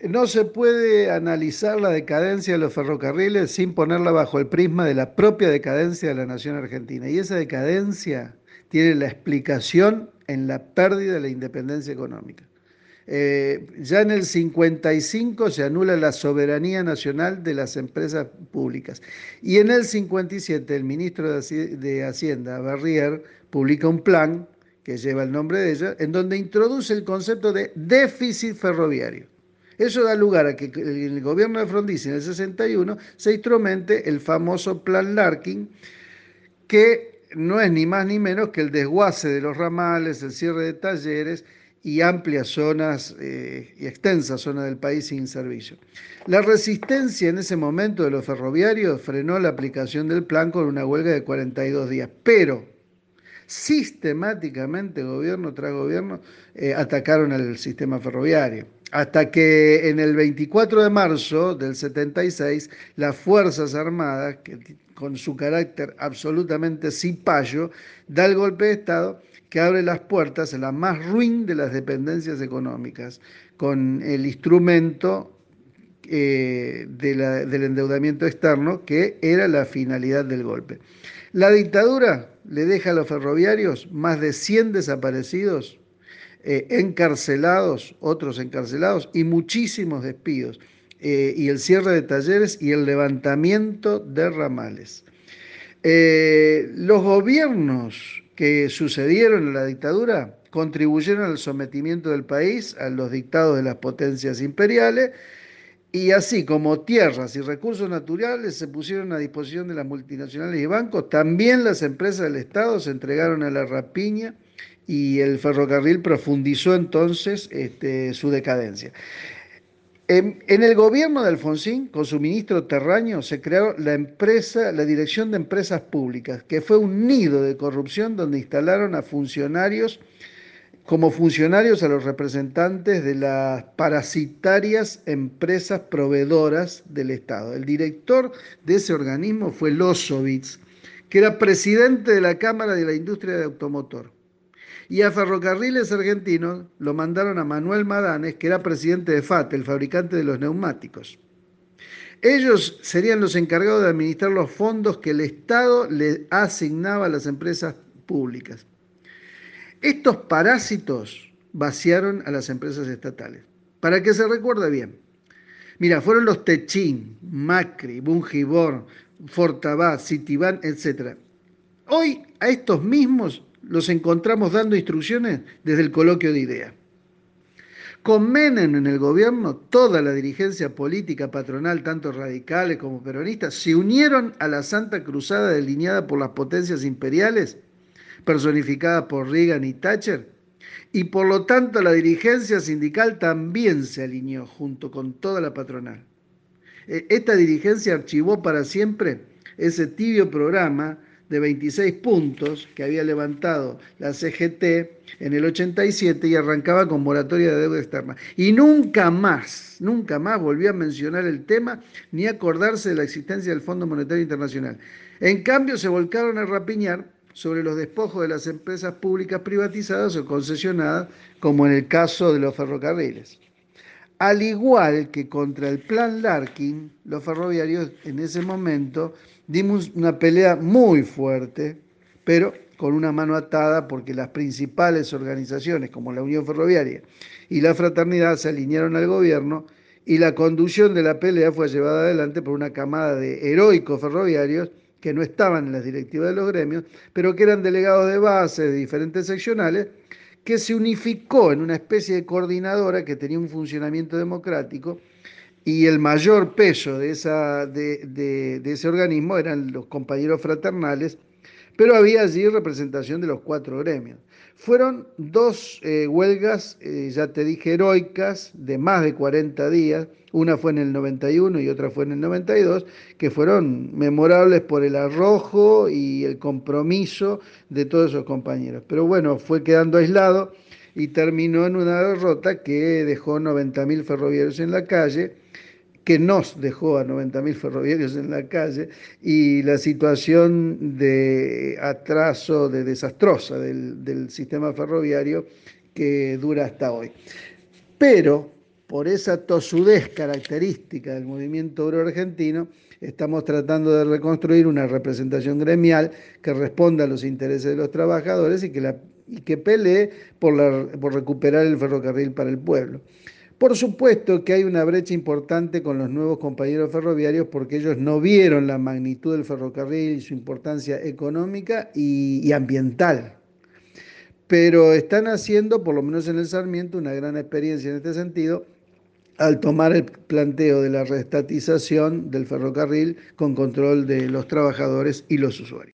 No se puede analizar la decadencia de los ferrocarriles sin ponerla bajo el prisma de la propia decadencia de la nación argentina. Y esa decadencia tiene la explicación en la pérdida de la independencia económica. Eh, ya en el 55 se anula la soberanía nacional de las empresas públicas. Y en el 57 el ministro de Hacienda, Barrier, publica un plan que lleva el nombre de ella, en donde introduce el concepto de déficit ferroviario. Eso da lugar a que en el gobierno de Frondizi en el 61 se instrumente el famoso Plan Larkin, que no es ni más ni menos que el desguace de los ramales, el cierre de talleres y amplias zonas eh, y extensas zonas del país sin servicio. La resistencia en ese momento de los ferroviarios frenó la aplicación del plan con una huelga de 42 días, pero sistemáticamente gobierno tras gobierno eh, atacaron al sistema ferroviario. Hasta que en el 24 de marzo del 76, las Fuerzas Armadas, con su carácter absolutamente cipayo, da el golpe de Estado que abre las puertas a la más ruin de las dependencias económicas, con el instrumento eh, del endeudamiento externo, que era la finalidad del golpe. La dictadura le deja a los ferroviarios más de 100 desaparecidos, eh, encarcelados, otros encarcelados y muchísimos despidos, eh, y el cierre de talleres y el levantamiento de ramales. los gobiernos que sucedieron en la dictadura contribuyeron al sometimiento del país a los dictados de las potencias imperiales y así como tierras y recursos naturales se pusieron a disposición de las multinacionales y bancos, también las empresas del Estado se entregaron a la rapiña y el ferrocarril profundizó entonces este, su decadencia. En, el gobierno de Alfonsín, con su ministro Terraño, se creó la empresa, la Dirección de Empresas Públicas, que fue un nido de corrupción donde instalaron a funcionarios como funcionarios a los representantes de las parasitarias empresas proveedoras del Estado. El director de ese organismo fue Losovitz, que era presidente de la Cámara de la Industria de Automotor. Y a Ferrocarriles Argentinos lo mandaron a Manuel Madanes, que era presidente de FAT, el fabricante de los neumáticos. Ellos serían los encargados de administrar los fondos que el Estado le asignaba a las empresas públicas. Estos parásitos vaciaron a las empresas estatales. Para que se recuerde bien. Mira, fueron los Techín, Macri, Bungibor, Fortabat, Citiban, etc. Hoy a estos mismos los encontramos dando instrucciones desde el coloquio de ideas. Con en el gobierno, toda la dirigencia política patronal, tanto radicales como peronistas, se unieron a la Santa Cruzada delineada por las potencias imperiales, personificada por Reagan y Thatcher, y por lo tanto la dirigencia sindical también se alineó junto con toda la patronal. E, esta dirigencia archivó para siempre ese tibio programa de 26 puntos que había levantado la CGT en el 87 y arrancaba con moratoria de deuda externa. Y nunca más, nunca más volvió a mencionar el tema ni acordarse de la existencia del Fondo Monetario Internacional. En cambio, se volcaron a rapiñar sobre los despojos de las empresas públicas privatizadas o concesionadas, como en el caso de los ferrocarriles. Al igual que contra el plan Larkin, los ferroviarios en ese momento dimos una pelea muy fuerte, pero con una mano atada porque las principales organizaciones como la Unión Ferroviaria y la Fraternidad se alinearon al gobierno y la conducción de la pelea fue llevada adelante por una camada de heroicos ferroviarios que no estaban en las directivas de los gremios, pero que eran delegados de base de diferentes seccionales que se unificó en una especie de coordinadora que tenía un funcionamiento democrático y el mayor peso de, esa, de, ese organismo eran los compañeros fraternales, pero había allí representación de los cuatro gremios. Fueron dos eh, huelgas, eh, ya te dije, heroicas, de más de 40 días, una fue en el 91 y otra fue en el 92, que fueron memorables por el arrojo y el compromiso de todos esos compañeros. Pero bueno, fue quedando aislado y terminó en una derrota que dejó 90.000 ferroviarios en la calle, que nos dejó a 90.000 ferroviarios en la calle y la situación de atraso, de desastrosa del, del sistema ferroviario que dura hasta hoy. Pero por esa tosudez característica del movimiento obrero argentino, estamos tratando de reconstruir una representación gremial que responda a los intereses de los trabajadores y que, que pelee por, por recuperar el ferrocarril para el pueblo. Por supuesto que hay una brecha importante con los nuevos compañeros ferroviarios porque ellos no vieron la magnitud del ferrocarril y su importancia económica y ambiental pero están haciendo, por lo menos en el Sarmiento, una gran experiencia en este sentido al tomar el planteo de la restatización del ferrocarril con control de los trabajadores y los usuarios.